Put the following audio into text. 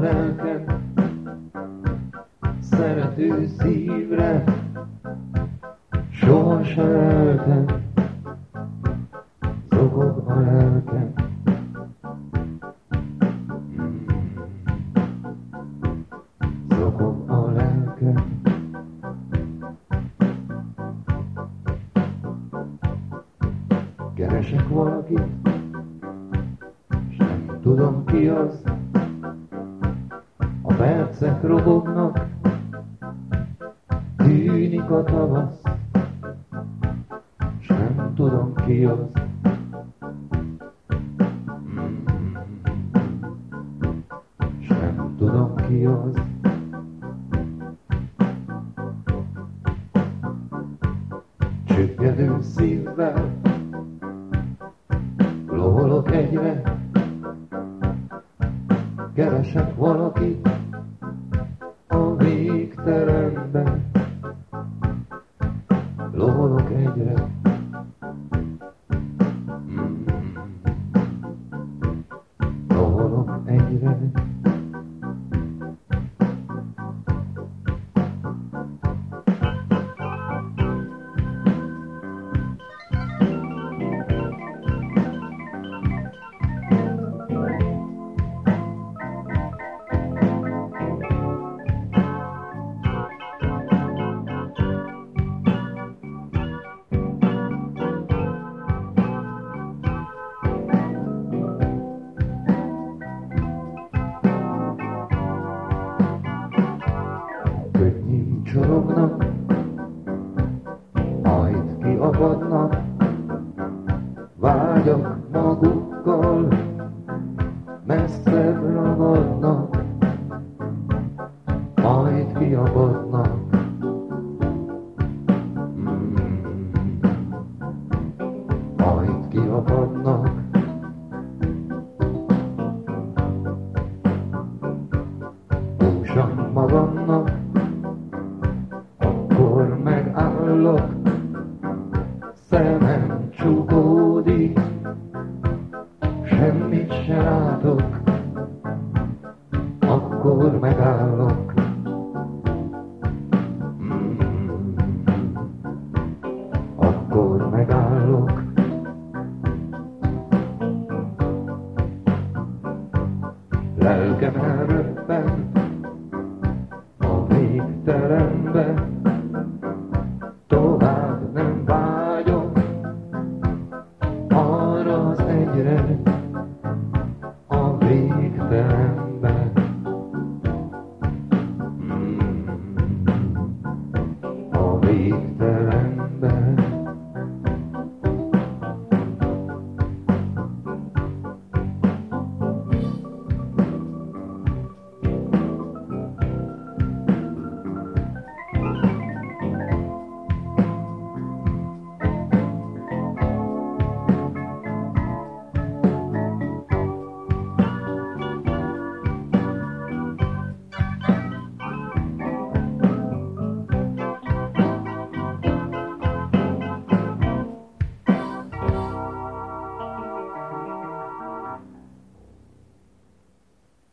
lelket, szerető szívre, sohasem lelkem, zokog lelkem. Zokog a lelkem. Keresek valakit, sem tudom ki az, Percek robognak, tűnik a tavasz, s nem tudom ki az. S nem tudom ki az. Csüggedő szívvel loholok egyre, keresek valakit végtelenben. Loholok egyre, loholok egyre. Csorognak, majd kiakadnak, vágyak magukkal, messzebb ragadnak, majd kiakadnak. Mm. Majd kiakadnak. Magamnak, look, Sam You.